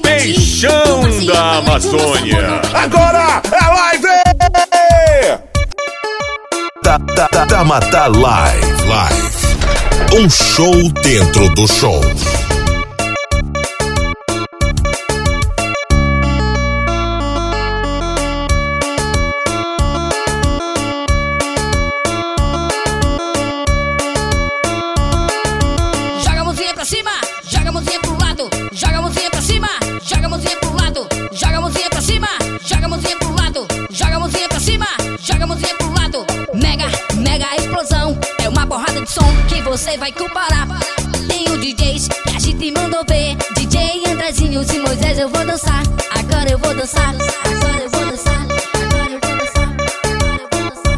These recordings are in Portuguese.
Peixão da Amazônia. Agora é live! Da, da, da, da Mata Live. Live. Um show dentro do show. Você vai comparar. Tem o DJs que a gente mandou ver, DJ Andrezinho e Moisés eu vou dançar, agora eu vou dançar, agora eu vou dançar, agora eu vou dançar, agora eu vou dançar.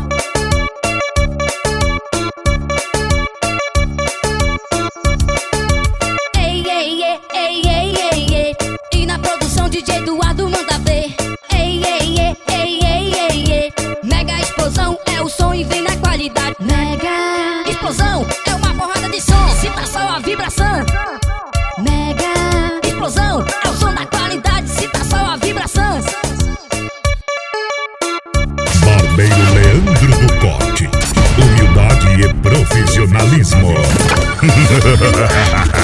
Ei, ei, ei, ei, ei, ei, ei. E na produção DJ Eduardo manda ver. Ei, ei, ei, ei, ei, ei. Mega explosão é o som e vem na qualidade. Mega explosão vibração. Mega explosão é o som da qualidade. Se tá só a vibração. Barbeiro Leandro do Corte. Humildade e profissionalismo.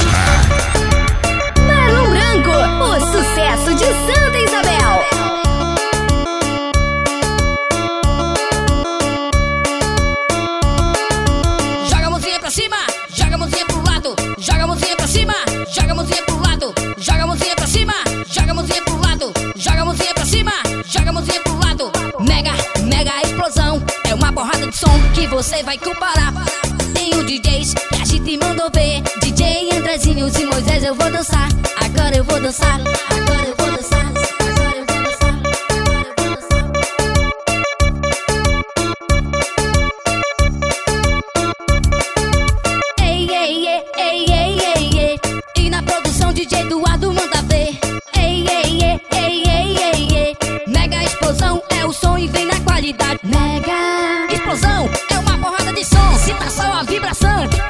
você vai comparar. Tem o DJs que a gente mandou ver, DJ Andrezinho e Moisés eu vou dançar, agora eu vou dançar, agora eu vou dançar, agora eu vou dançar. Ei, ei, ei, ei, ei, ei. E na produção DJ Eduardo manda ver. Ei, ei, ei, ei, ei, ei. Mega explosão é o som e vem na qualidade. Mega explosão é